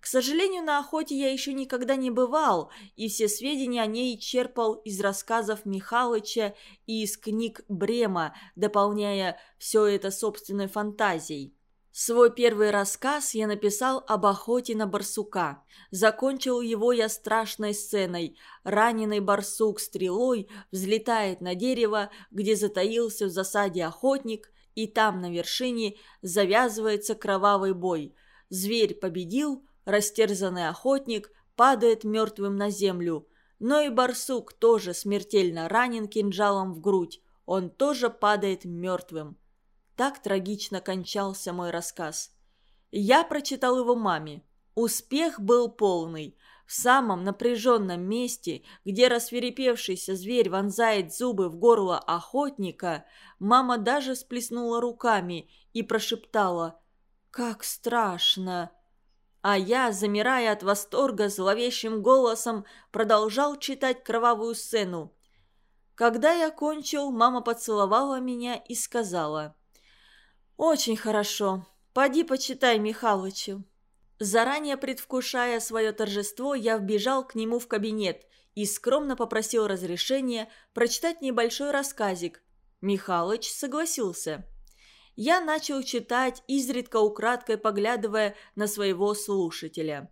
К сожалению, на охоте я еще никогда не бывал, и все сведения о ней черпал из рассказов Михалыча и из книг Брема, дополняя все это собственной фантазией. Свой первый рассказ я написал об охоте на барсука. Закончил его я страшной сценой. Раненый барсук стрелой взлетает на дерево, где затаился в засаде охотник, и там на вершине завязывается кровавый бой. Зверь победил, растерзанный охотник падает мертвым на землю. Но и барсук тоже смертельно ранен кинжалом в грудь. Он тоже падает мертвым. Так трагично кончался мой рассказ. Я прочитал его маме. Успех был полный. В самом напряженном месте, где рассверепевшийся зверь вонзает зубы в горло охотника, мама даже сплеснула руками и прошептала Как страшно!» А я, замирая от восторга, зловещим голосом продолжал читать кровавую сцену. Когда я кончил, мама поцеловала меня и сказала. «Очень хорошо. Поди почитай Михалычу». Заранее предвкушая свое торжество, я вбежал к нему в кабинет и скромно попросил разрешения прочитать небольшой рассказик. Михалыч согласился. Я начал читать, изредка украдкой поглядывая на своего слушателя.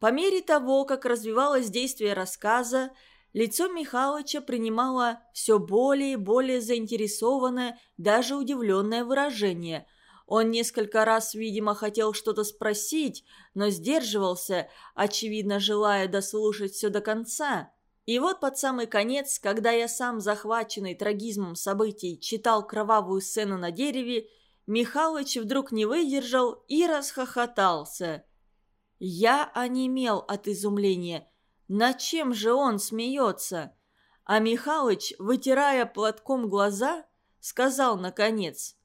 По мере того, как развивалось действие рассказа, лицо Михалыча принимало все более и более заинтересованное, даже удивленное выражение – он несколько раз, видимо, хотел что-то спросить, но сдерживался, очевидно, желая дослушать все до конца. И вот под самый конец, когда я сам, захваченный трагизмом событий, читал кровавую сцену на дереве, Михалыч вдруг не выдержал и расхохотался. Я онемел от изумления. На чем же он смеется? А Михалыч, вытирая платком глаза, сказал наконец –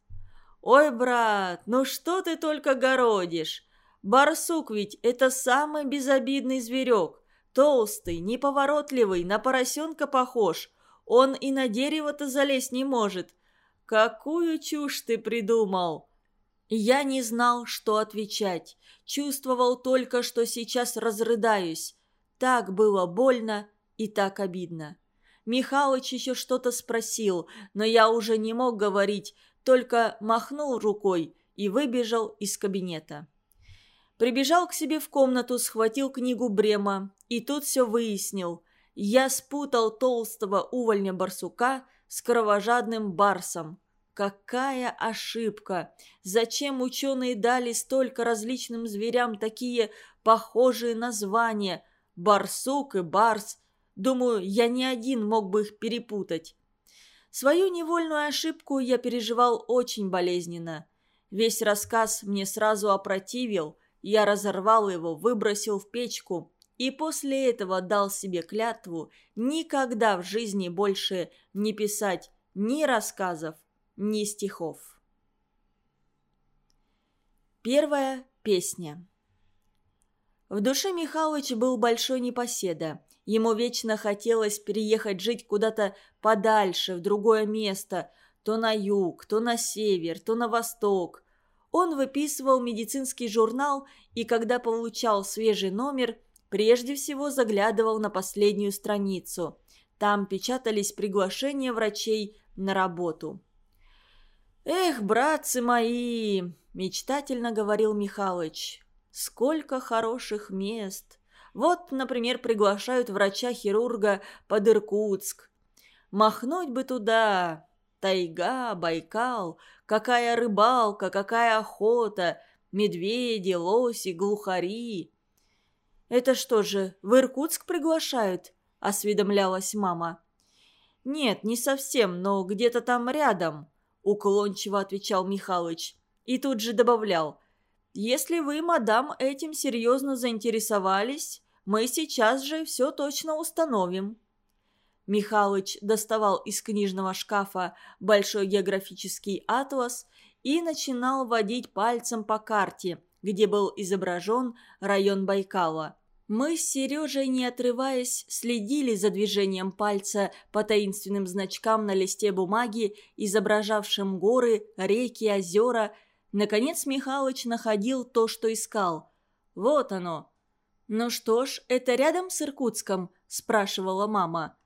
«Ой, брат, ну что ты только городишь? Барсук ведь это самый безобидный зверек. Толстый, неповоротливый, на поросенка похож. Он и на дерево-то залезть не может. Какую чушь ты придумал?» Я не знал, что отвечать. Чувствовал только, что сейчас разрыдаюсь. Так было больно и так обидно. Михалыч еще что-то спросил, но я уже не мог говорить, только махнул рукой и выбежал из кабинета. Прибежал к себе в комнату, схватил книгу Брема и тут все выяснил. Я спутал толстого увольня барсука с кровожадным барсом. Какая ошибка! Зачем ученые дали столько различным зверям такие похожие названия? Барсук и барс. Думаю, я не один мог бы их перепутать. Свою невольную ошибку я переживал очень болезненно. Весь рассказ мне сразу опротивил, я разорвал его, выбросил в печку и после этого дал себе клятву никогда в жизни больше не писать ни рассказов, ни стихов. Первая песня В душе Михалыч был большой непоседа. Ему вечно хотелось переехать жить куда-то подальше, в другое место, то на юг, то на север, то на восток. Он выписывал медицинский журнал и, когда получал свежий номер, прежде всего заглядывал на последнюю страницу. Там печатались приглашения врачей на работу. «Эх, братцы мои!» – мечтательно говорил Михалыч. «Сколько хороших мест!» Вот, например, приглашают врача-хирурга под Иркутск. Махнуть бы туда. Тайга, Байкал, какая рыбалка, какая охота, медведи, лоси, глухари. «Это что же, в Иркутск приглашают?» – осведомлялась мама. «Нет, не совсем, но где-то там рядом», – уклончиво отвечал Михалыч. И тут же добавлял. «Если вы, мадам, этим серьезно заинтересовались, мы сейчас же все точно установим». Михалыч доставал из книжного шкафа большой географический атлас и начинал водить пальцем по карте, где был изображен район Байкала. Мы с Сережей, не отрываясь, следили за движением пальца по таинственным значкам на листе бумаги, изображавшим горы, реки, озера. Наконец Михалыч находил то, что искал. Вот оно, «Ну что ж, это рядом с Иркутском?» – спрашивала мама.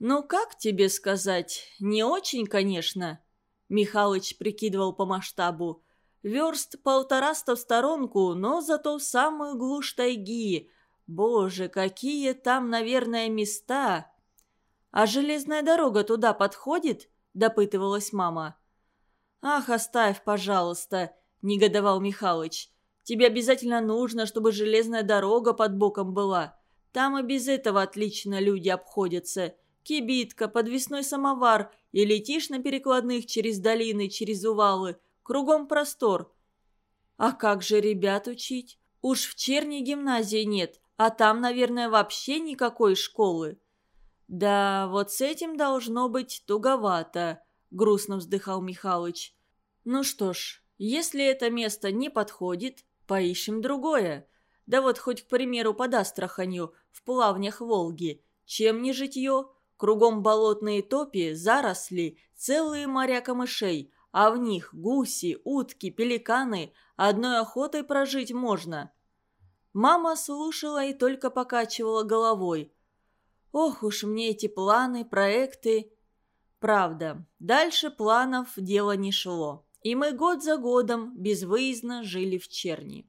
«Ну, как тебе сказать? Не очень, конечно». Михалыч прикидывал по масштабу. «Верст полтораста в сторонку, но зато в самую глушь тайги. Боже, какие там, наверное, места!» «А железная дорога туда подходит?» – допытывалась мама. «Ах, оставь, пожалуйста», – негодовал Михалыч. Тебе обязательно нужно, чтобы железная дорога под боком была. Там и без этого отлично люди обходятся. Кибитка, подвесной самовар, и летишь на перекладных через долины, через увалы. Кругом простор. А как же ребят учить? Уж в Черне гимназии нет, а там, наверное, вообще никакой школы. Да, вот с этим должно быть туговато, грустно вздыхал Михалыч. Ну что ж, Если это место не подходит, поищем другое. Да вот хоть, к примеру, под Астраханью, в плавнях Волги. Чем не житье? Кругом болотные топи, заросли, целые моря камышей, а в них гуси, утки, пеликаны. Одной охотой прожить можно. Мама слушала и только покачивала головой. Ох уж мне эти планы, проекты. Правда, дальше планов дело не шло. И мы год за годом безвыездно жили в Черни.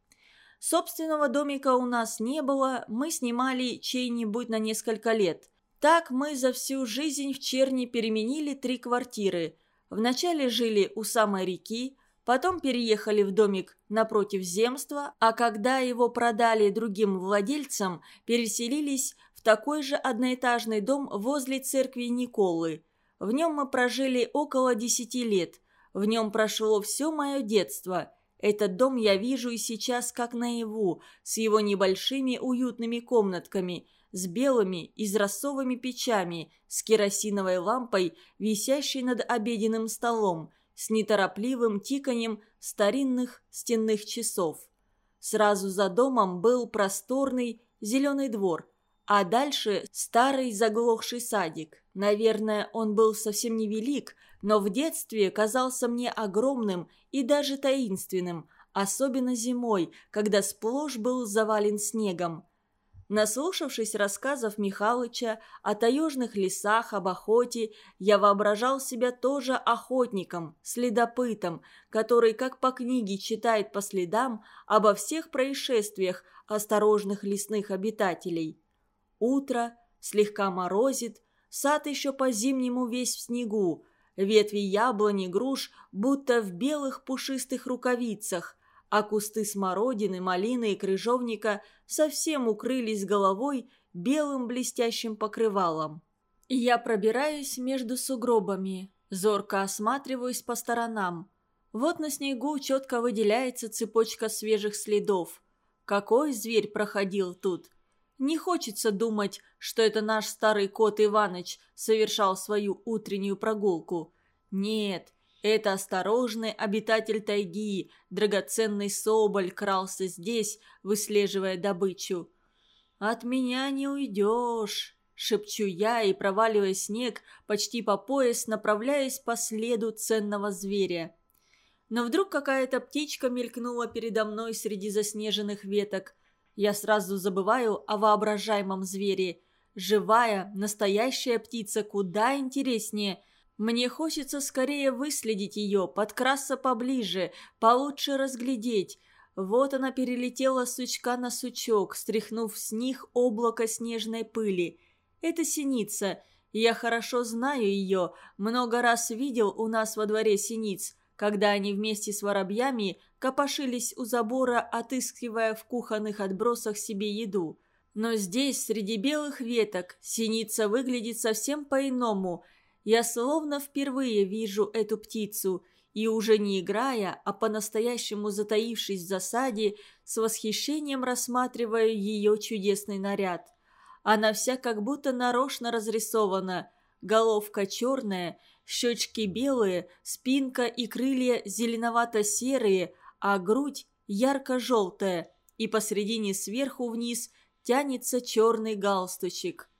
Собственного домика у нас не было, мы снимали чей-нибудь на несколько лет. Так мы за всю жизнь в Черни переменили три квартиры. Вначале жили у самой реки, потом переехали в домик напротив земства, а когда его продали другим владельцам, переселились в такой же одноэтажный дом возле церкви Николы. В нем мы прожили около десяти лет. В нем прошло все мое детство – этот дом я вижу и сейчас как наяву, с его небольшими уютными комнатками, с белыми израсовыми печами, с керосиновой лампой, висящей над обеденным столом, с неторопливым тиканьем старинных стенных часов. Сразу за домом был просторный зеленый двор, а дальше старый заглохший садик. Наверное, он был совсем невелик, но в детстве казался мне огромным и даже таинственным, особенно зимой, когда сплошь был завален снегом. Наслушавшись рассказов Михалыча о таежных лесах, об охоте, я воображал себя тоже охотником, следопытом, который, как по книге, читает по следам обо всех происшествиях осторожных лесных обитателей. Утро, слегка морозит, сад еще по-зимнему весь в снегу, Ветви яблони, груш будто в белых пушистых рукавицах, а кусты смородины, малины и крыжовника совсем укрылись головой белым блестящим покрывалом. Я пробираюсь между сугробами, зорко осматриваюсь по сторонам. Вот на снегу четко выделяется цепочка свежих следов. Какой зверь проходил тут? Не хочется думать, что это наш старый кот Иваныч совершал свою утреннюю прогулку. Нет, это осторожный обитатель тайги, драгоценный соболь крался здесь, выслеживая добычу. «От меня не уйдешь», — шепчу я и, проваливая снег, почти по пояс направляясь по следу ценного зверя. Но вдруг какая-то птичка мелькнула передо мной среди заснеженных веток. Я сразу забываю о воображаемом звере. Живая, настоящая птица куда интереснее. Мне хочется скорее выследить ее, подкрасться поближе, получше разглядеть. Вот она перелетела с сучка на сучок, стряхнув с них облако снежной пыли. Это синица. Я хорошо знаю ее, много раз видел у нас во дворе синиц когда они вместе с воробьями копошились у забора, отыскивая в кухонных отбросах себе еду. Но здесь, среди белых веток, синица выглядит совсем по-иному. Я словно впервые вижу эту птицу и уже не играя, а по-настоящему затаившись в засаде, с восхищением рассматриваю ее чудесный наряд. Она вся как будто нарочно разрисована, головка черная – Щечки белые, спинка и крылья зеленовато-серые, а грудь ярко-желтая, и посредине сверху вниз тянется черный галстучек.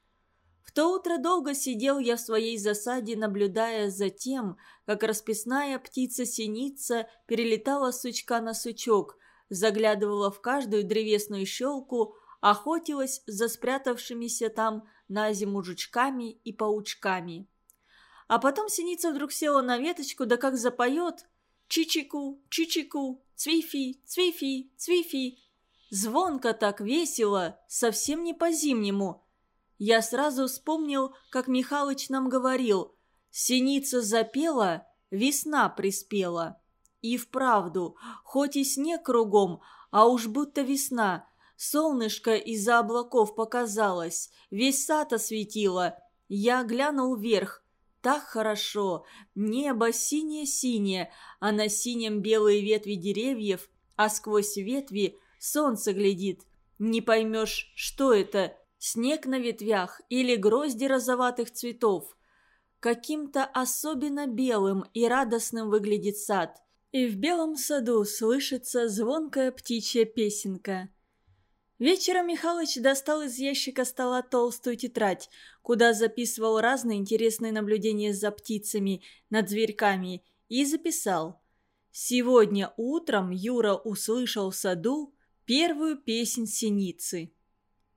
В то утро долго сидел я в своей засаде, наблюдая за тем, как расписная птица-синица перелетала сучка на сучок, заглядывала в каждую древесную щелку, охотилась за спрятавшимися там на зиму жучками и паучками. А потом синица вдруг села на веточку, да как запоет. Чичику, чичику, цвифи, цвифи, цвифи. Звонко так весело, совсем не по-зимнему. Я сразу вспомнил, как Михалыч нам говорил. Синица запела, весна приспела. И вправду, хоть и снег кругом, а уж будто весна. Солнышко из-за облаков показалось, весь сад осветило. Я глянул вверх, так хорошо. Небо синее-синее, а на синем белые ветви деревьев, а сквозь ветви солнце глядит. Не поймешь, что это, снег на ветвях или грозди розоватых цветов. Каким-то особенно белым и радостным выглядит сад. и в белом саду слышится звонкая птичья песенка. Вечером Михалыч достал из ящика стола толстую тетрадь, куда записывал разные интересные наблюдения за птицами, над зверьками, и записал. Сегодня утром Юра услышал в саду первую песнь синицы.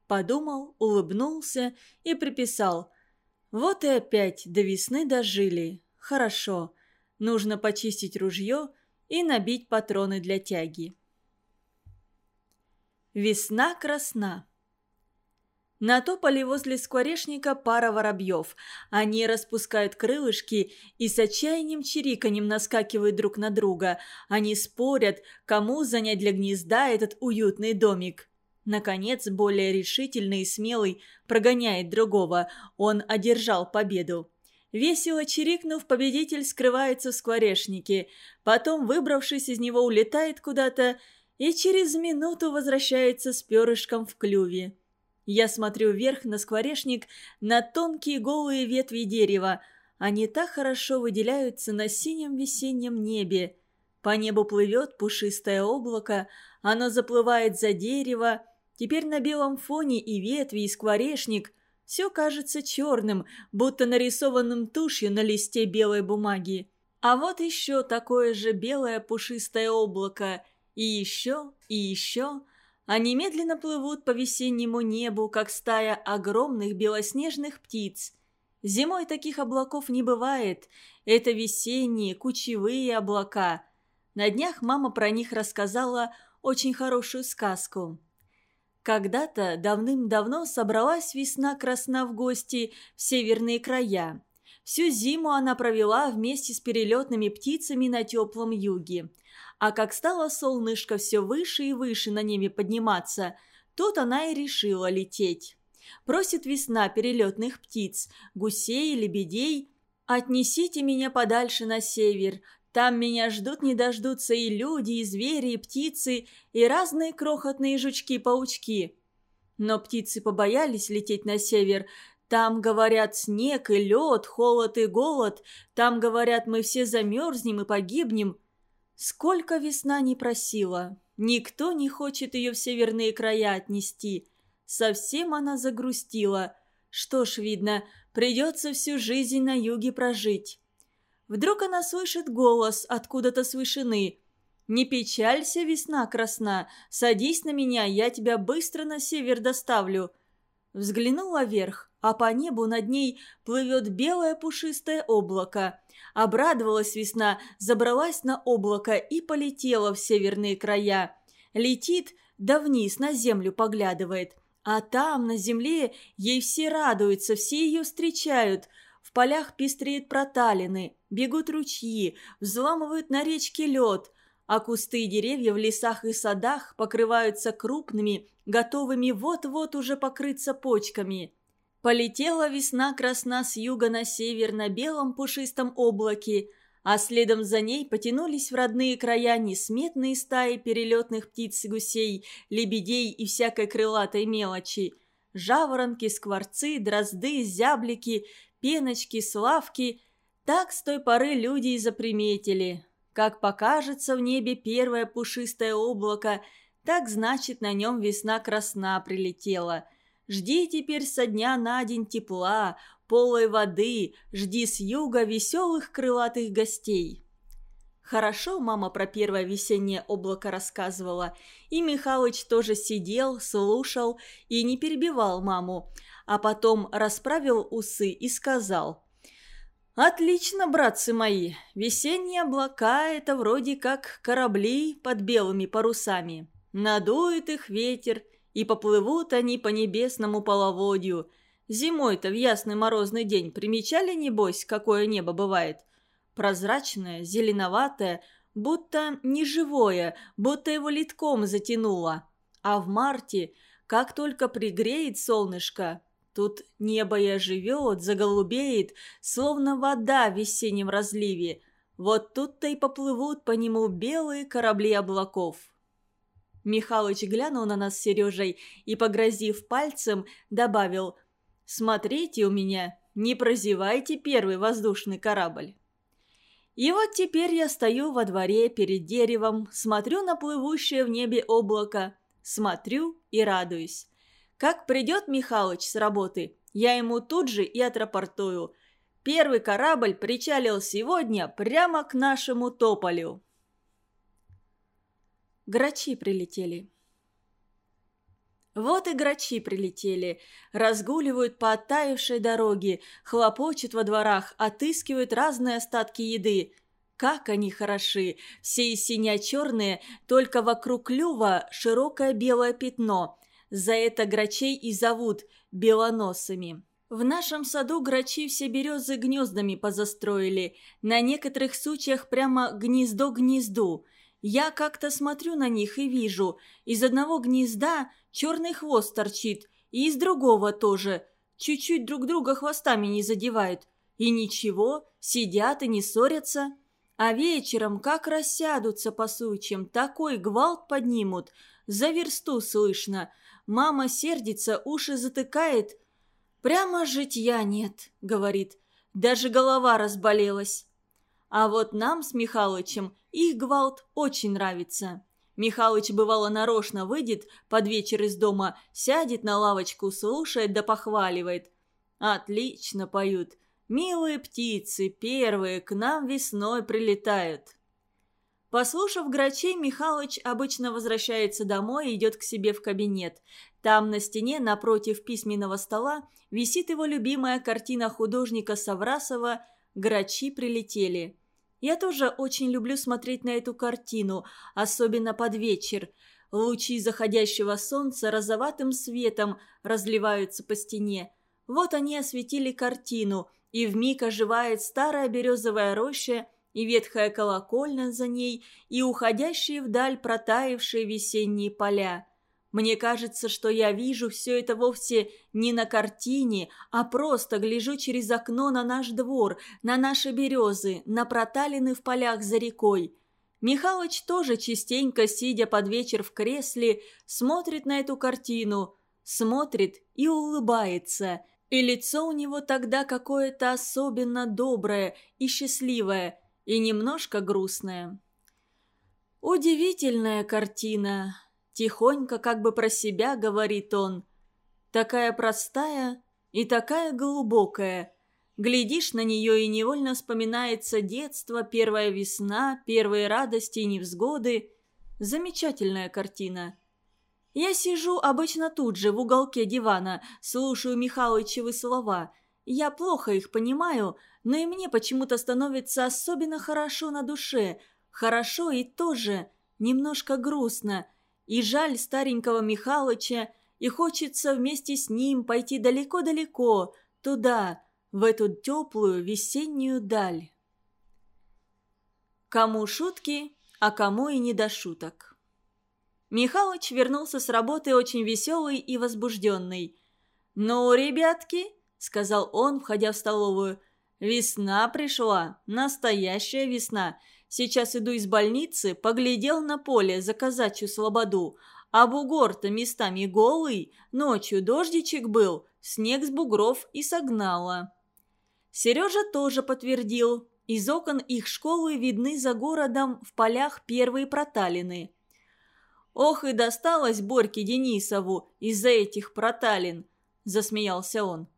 Подумал, улыбнулся и приписал. Вот и опять до весны дожили. Хорошо. Нужно почистить ружье и набить патроны для тяги. Весна красна. На тополе возле скворечника пара воробьев. Они распускают крылышки и с отчаянием чириканьем наскакивают друг на друга. Они спорят, кому занять для гнезда этот уютный домик. Наконец, более решительный и смелый прогоняет другого. Он одержал победу. Весело чирикнув, победитель скрывается в скворечнике. Потом, выбравшись из него, улетает куда-то и через минуту возвращается с перышком в клюве. Я смотрю вверх на скворечник, на тонкие голые ветви дерева. Они так хорошо выделяются на синем весеннем небе. По небу плывет пушистое облако, оно заплывает за дерево. Теперь на белом фоне и ветви, и скворечник – все кажется черным, будто нарисованным тушью на листе белой бумаги. А вот еще такое же белое пушистое облако. И еще, и еще. Они медленно плывут по весеннему небу, как стая огромных белоснежных птиц. Зимой таких облаков не бывает. Это весенние, кучевые облака. На днях мама про них рассказала очень хорошую сказку. Когда-то давным-давно собралась весна красна в гости в северные края. Всю зиму она провела вместе с перелетными птицами на теплом юге. А как стало солнышко все выше и выше на небе подниматься, тут она и решила лететь. Просит весна перелетных птиц, гусей, лебедей, «Отнесите меня подальше на север, там меня ждут не дождутся и люди, и звери, и птицы, и разные крохотные жучки-паучки. Но птицы побоялись лететь на север. Там, говорят, снег и лед, холод и голод. Там, говорят, мы все замерзнем и погибнем. Сколько весна не просила. Никто не хочет ее в северные края отнести. Совсем она загрустила. Что ж, видно, придется всю жизнь на юге прожить. Вдруг она слышит голос откуда-то с вышины. «Не печалься, весна красна, садись на меня, я тебя быстро на север доставлю». Взглянула вверх, а по небу над ней плывет белое пушистое облако. Обрадовалась весна, забралась на облако и полетела в северные края. Летит, да вниз на землю поглядывает. А там, на земле, ей все радуются, все ее встречают – в полях пестреют проталины, бегут ручьи, взламывают на речке лед, а кусты и деревья в лесах и садах покрываются крупными, готовыми вот-вот уже покрыться почками. Полетела весна красна с юга на север на белом пушистом облаке, а следом за ней потянулись в родные края несметные стаи перелетных птиц и гусей, лебедей и всякой крылатой мелочи. Жаворонки, скворцы, дрозды, зяблики, пеночки, славки. Так с той поры люди и заприметили. Как покажется в небе первое пушистое облако, так значит на нем весна красна прилетела. Жди теперь со дня на день тепла, полой воды, жди с юга веселых крылатых гостей. Хорошо мама про первое весеннее облако рассказывала, и Михалыч тоже сидел, слушал и не перебивал маму, а потом расправил усы и сказал. «Отлично, братцы мои, весенние облака – это вроде как корабли под белыми парусами. Надует их ветер, и поплывут они по небесному половодью. Зимой-то в ясный морозный день примечали, небось, какое небо бывает? Прозрачное, зеленоватое, будто неживое, будто его литком затянуло. А в марте, как только пригреет солнышко, Тут небо и оживет, заголубеет, словно вода в весеннем разливе. Вот тут-то и поплывут по нему белые корабли облаков. Михалыч глянул на нас с Сережей и, погрозив пальцем, добавил «Смотрите у меня, не прозевайте первый воздушный корабль». И вот теперь я стою во дворе перед деревом, смотрю на плывущее в небе облако, смотрю и радуюсь. Как придет Михалыч с работы, я ему тут же и отрапортую. Первый корабль причалил сегодня прямо к нашему тополю. Грачи прилетели. Вот и грачи прилетели, разгуливают по оттаившей дороге, хлопочут во дворах, отыскивают разные остатки еды. Как они хороши, все синя-черные, только вокруг клюва широкое белое пятно. За это грачей и зовут белоносами. В нашем саду грачи все березы гнездами позастроили, на некоторых сучьях прямо гнездо гнезду. Я как-то смотрю на них и вижу, из одного гнезда черный хвост торчит, и из другого тоже. Чуть-чуть друг друга хвостами не задевают. И ничего, сидят и не ссорятся. А вечером как рассядутся по сучьям, такой гвалт поднимут. За версту слышно. Мама сердится, уши затыкает. «Прямо житья нет», — говорит. «Даже голова разболелась». А вот нам с Михалычем их гвалт очень нравится. Михалыч бывало нарочно выйдет под вечер из дома, сядет на лавочку, слушает да похваливает. Отлично поют. Милые птицы, первые, к нам весной прилетают. Послушав грачей, Михалыч обычно возвращается домой и идет к себе в кабинет. Там на стене напротив письменного стола висит его любимая картина художника Саврасова «Грачи прилетели». Я тоже очень люблю смотреть на эту картину, особенно под вечер. Лучи заходящего солнца розоватым светом разливаются по стене. Вот они осветили картину, и вмиг оживает старая березовая роща, и ветхая колокольня за ней, и уходящие вдаль протаявшие весенние поля. Мне кажется, что я вижу все это вовсе не на картине, а просто гляжу через окно на наш двор, на наши березы, на проталины в полях за рекой. Михалыч тоже частенько, сидя под вечер в кресле, смотрит на эту картину, смотрит и улыбается. И лицо у него тогда какое-то особенно доброе и счастливое, и немножко грустное. Удивительная картина. Тихонько, как бы про себя, говорит он. Такая простая и такая глубокая. Глядишь на нее и невольно вспоминается детство, первая весна, первые радости и невзгоды. Замечательная картина. Я сижу обычно тут же, в уголке дивана, слушаю Михалычевы слова. Я плохо их понимаю, но и мне почему-то становится особенно хорошо на душе. Хорошо и тоже немножко грустно – и жаль старенького Михалыча, и хочется вместе с ним пойти далеко-далеко, туда, в эту теплую весеннюю даль. Кому шутки, а кому и не до шуток. Михалыч вернулся с работы очень веселый и возбужденный. «Ну, ребятки», — сказал он, входя в столовую, — «весна пришла, настоящая весна. Сейчас иду из больницы, поглядел на поле за казачью слободу. А бугор-то местами голый, ночью дождичек был, снег с бугров и согнало. Сережа тоже подтвердил. Из окон их школы видны за городом в полях первые проталины. «Ох и досталось Борьке Денисову из-за этих проталин!» – засмеялся он.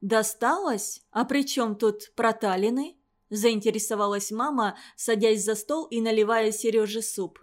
«Досталось? А при чем тут проталины?» Заинтересовалась мама, садясь за стол и наливая Сереже суп.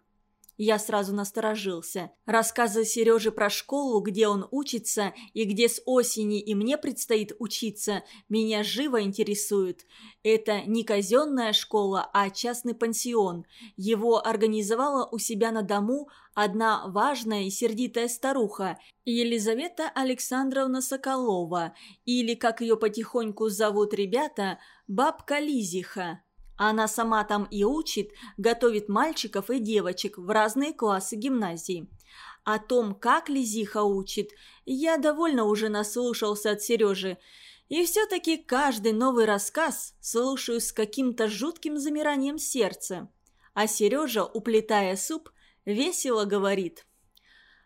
Я сразу насторожился. Рассказы Сережи про школу, где он учится и где с осени и мне предстоит учиться, меня живо интересуют. Это не казенная школа, а частный пансион. Его организовала у себя на дому одна важная и сердитая старуха, Елизавета Александровна Соколова, или, как ее потихоньку зовут ребята, бабка Лизиха. Она сама там и учит, готовит мальчиков и девочек в разные классы гимназии. О том, как Лизиха учит, я довольно уже наслушался от Сережи. И все-таки каждый новый рассказ слушаю с каким-то жутким замиранием сердца. А Сережа, уплетая суп, весело говорит.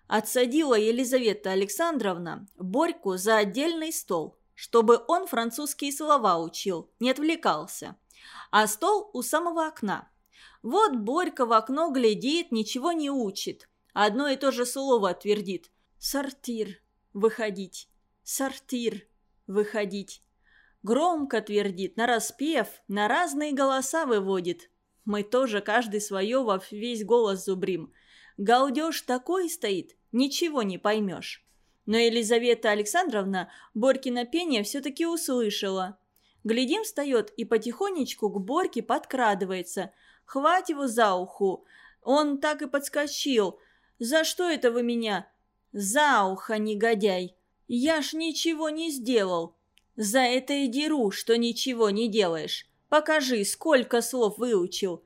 Отсадила Елизавета Александровна Борьку за отдельный стол, чтобы он французские слова учил, не отвлекался – А стол у самого окна. Вот Борька в окно глядит, ничего не учит. Одно и то же слово твердит. «Сортир. Выходить. Сортир. Выходить». Громко твердит, нараспев, на разные голоса выводит. Мы тоже каждый свое во весь голос зубрим. Галдеж такой стоит, ничего не поймешь. Но Елизавета Александровна Борькино пение все-таки услышала. Глядим, встает и потихонечку к Борьке подкрадывается. Хвать его за уху. Он так и подскочил. «За что это вы меня?» «За ухо, негодяй! Я ж ничего не сделал!» «За это и деру, что ничего не делаешь. Покажи, сколько слов выучил!»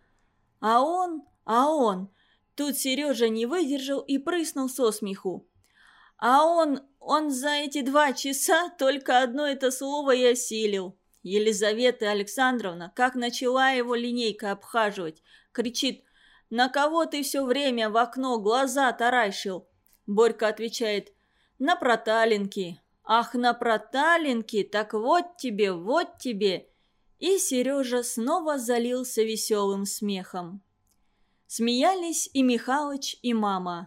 А он, а он... Тут Сережа не выдержал и прыснул со смеху. А он, он за эти два часа только одно это слово и осилил. Елизавета Александровна, как начала его линейкой обхаживать, кричит «На кого ты все время в окно глаза таращил?» Борька отвечает «На проталинки». «Ах, на проталинки, так вот тебе, вот тебе!» И Сережа снова залился веселым смехом. Смеялись и Михалыч, и мама.